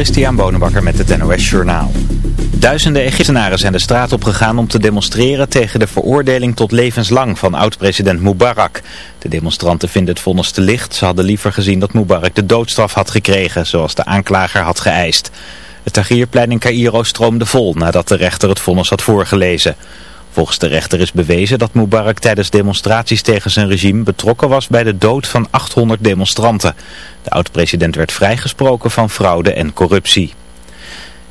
Christian Bonenbakker met het NOS Journaal. Duizenden Egyptenaren zijn de straat op gegaan om te demonstreren tegen de veroordeling tot levenslang van oud-president Mubarak. De demonstranten vinden het vonnis te licht. Ze hadden liever gezien dat Mubarak de doodstraf had gekregen, zoals de aanklager had geëist. Het Tahrirplein in Cairo stroomde vol nadat de rechter het vonnis had voorgelezen. Volgens de rechter is bewezen dat Mubarak tijdens demonstraties tegen zijn regime betrokken was bij de dood van 800 demonstranten. De oud-president werd vrijgesproken van fraude en corruptie.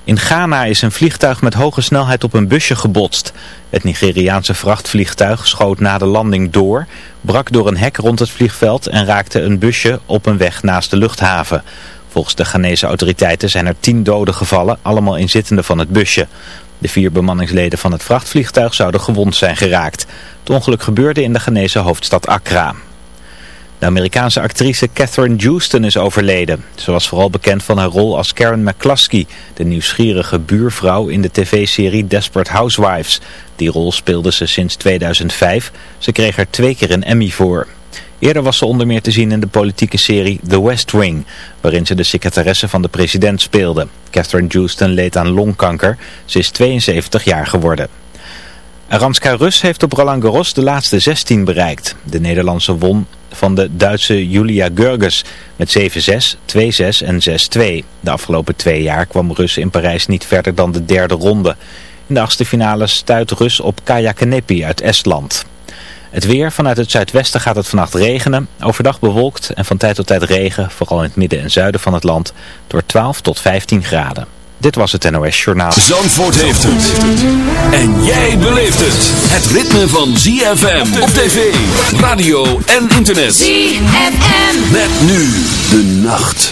In Ghana is een vliegtuig met hoge snelheid op een busje gebotst. Het Nigeriaanse vrachtvliegtuig schoot na de landing door, brak door een hek rond het vliegveld en raakte een busje op een weg naast de luchthaven. Volgens de Ghanese autoriteiten zijn er tien doden gevallen, allemaal inzittenden van het busje. De vier bemanningsleden van het vrachtvliegtuig zouden gewond zijn geraakt. Het ongeluk gebeurde in de Ghanese hoofdstad Accra. De Amerikaanse actrice Catherine Houston is overleden. Ze was vooral bekend van haar rol als Karen McCluskey, de nieuwsgierige buurvrouw in de tv-serie Desperate Housewives. Die rol speelde ze sinds 2005. Ze kreeg er twee keer een Emmy voor. Eerder was ze onder meer te zien in de politieke serie The West Wing, waarin ze de secretaresse van de president speelde. Catherine Houston leed aan longkanker. Ze is 72 jaar geworden. Aranska Rus heeft op Roland Garros de laatste 16 bereikt. De Nederlandse won van de Duitse Julia Görges met 7-6, 2-6 en 6-2. De afgelopen twee jaar kwam Rus in Parijs niet verder dan de derde ronde. In de achtste finale stuit Rus op Kaya Kanepi uit Estland. Het weer, vanuit het zuidwesten gaat het vannacht regenen. Overdag bewolkt en van tijd tot tijd regen, vooral in het midden en zuiden van het land, door 12 tot 15 graden. Dit was het NOS Journaal. Zandvoort heeft het. En jij beleeft het. Het ritme van ZFM op tv, radio en internet. ZFM. Met nu de nacht.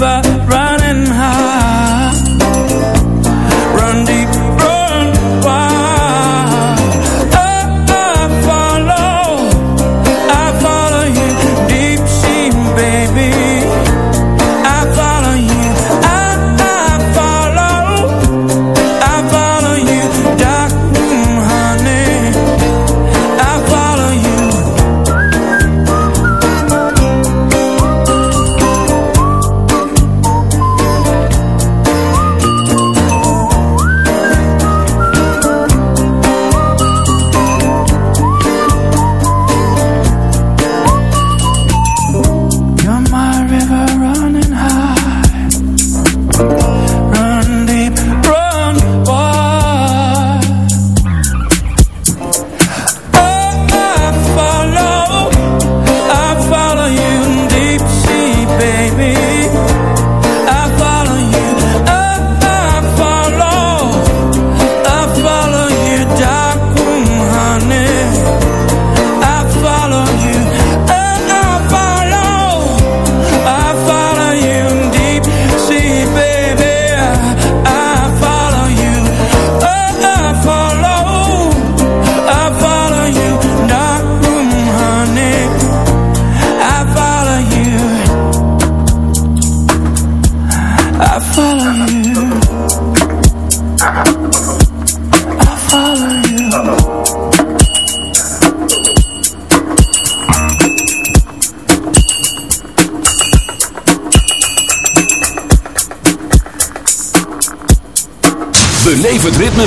never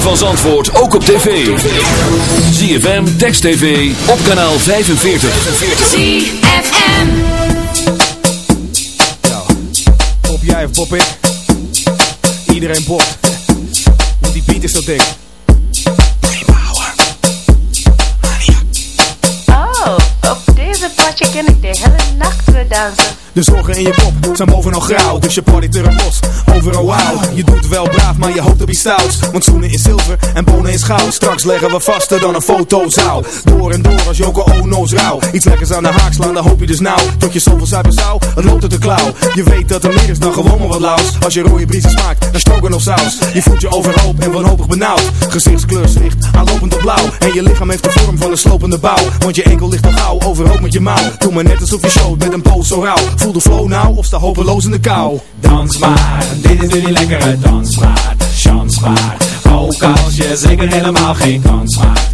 van Zandvoort ook op tv. ZFM, Text TV, op kanaal 45. ZFM Ja, pop jij of pop ik? Iedereen popt. Want die beat is dat ding. Oh, op deze potje ken ik de hele nacht weer dansen. De zorgen in je pop zijn bovenal grauw, dus je party terug los. Overal je doet wel braaf, maar je hoopt op iets stouts. Want schoenen in zilver en bonen in goud. Straks leggen we vaster dan een fotozaal. Door en door als Joko Ono's rauw. Iets lekkers aan de haak slaan, dan hoop je dus nou. Tot je zoveel zuipen zou, het loopt uit de klauw. Je weet dat er meer is dan gewoon maar wat laus. Als je rode briesen smaakt, dan stroken of saus. Je voelt je overhoop en wanhopig benauwd. Gezichtskleur zwicht, aanlopend op blauw. En je lichaam heeft de vorm van een slopende bouw. Want je enkel ligt al gauw, overhoop met je mouw. Doe maar net alsof je showt met een poos zo rauw. Voel de flow nou of sta hopeloos in de kou. Dans maar, dit is nu die lekkere dansmaat. Chans maar, ook als je zeker helemaal geen kans maakt.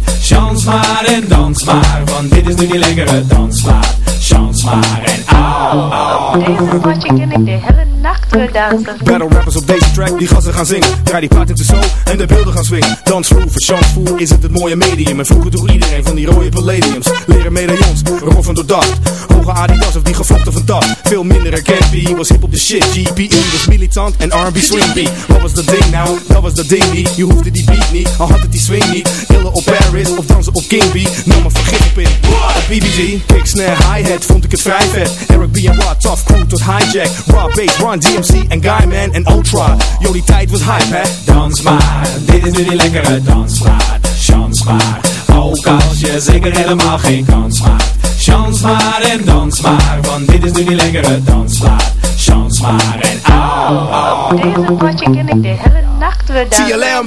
Maar en dans maar, want dit is nu die lekkere dansmaat. Chans maar en au, au. Deze potje ken ik de hele Battle rappers op deze track, die gassen gaan zingen. Draai die paard in de show en de beelden gaan swingen. Voor chansvoer is het het mooie medium. En vroeger door iedereen van die rode palladiums. Leren medaillons, roffen door dacht. Hoge Adidas of die gevlochten van dat. Veel minder herkend, wie was hip op de shit. GPE was militant en R&B swing. Wat was dat ding nou? Dat was dat ding niet. Je hoefde die beat niet, al had het die swing niet. chillen op Paris of dansen op King B. Noem me vergif op in. Op BBG, kick, snare, hi-hat, vond ik het vrij vet. Eric B en Rod, tough crew tot hijack. Raw bass, Run en Guyman en Ultra. Die tijd was hype, hè? Dans maar, dit is nu die lekkere dansmaat. Chans maar, ook als je zeker helemaal geen kans maakt. Chans maar en dans maar, want dit is nu die lekkere dansmaat. Chans maar en au, au. Deze potje ken ik de hele nacht weer. TLM.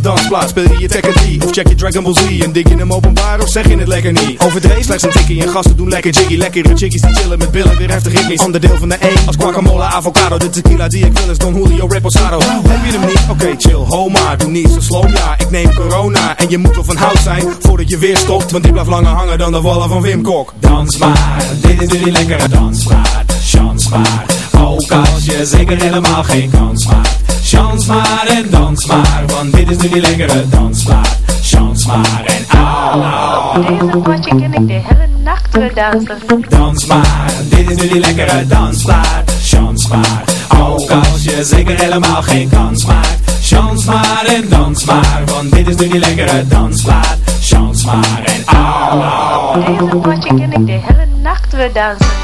Mijn dansplaats Speel je je Tekken 3 of check je Dragon Ball Z En dik je hem openbaar of zeg je het lekker niet? Overdreven slechts een tikkie en gasten doen lekker jiggy. Lekkere chickies die chillen met billen, weer heftig ik niet Ander van de E als guacamole, avocado De tequila die ik wil is Don Julio Reposado. Heb je hem niet? Oké chill, ho maar Doe niet zo slow, ja. Ik neem corona En je moet wel van hout zijn voordat je weer stopt Want die blijft langer hangen dan de wallen van Wim Kok. Dans maar, dit is nu die lekkere dansmaat. Chans maar, ook als je zeker helemaal geen kans maakt. Chans maar en dans maar, want dit is nu die lekkere dansmaat. Chans maar en au, au. Deze potje ken ik de hele nacht weer dansen. Dans maar, dit is nu die lekkere dansplaat. Chans maar, ook als je zeker helemaal geen kans maakt. Chans maar en dans maar, want dit is nu die lekkere dansplaat. Chans maar en au, au. Deze potje ken ik de hele nacht weer dansen.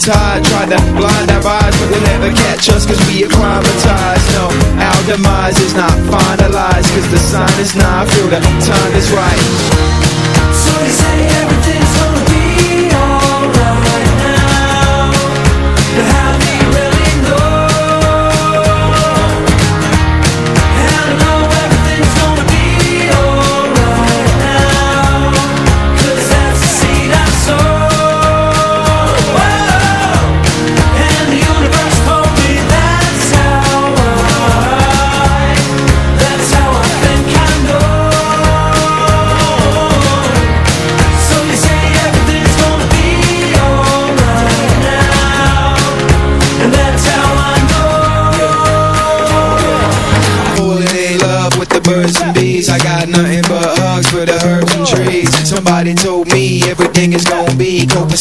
tide Try to blind our eyes But they'll never catch us Cause we acclimatized. No, our demise is not finalized Cause the sign is not I feel the time is right. So they say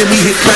Let me. hit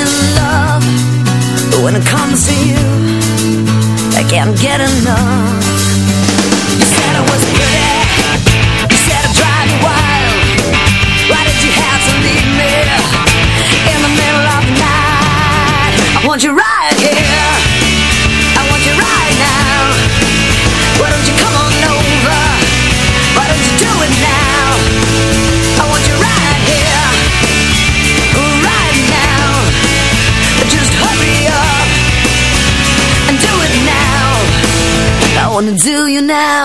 in love. But when it comes to you I can't get enough. You said was You said you wild. Why did you have to leave me In the middle of the night? I want you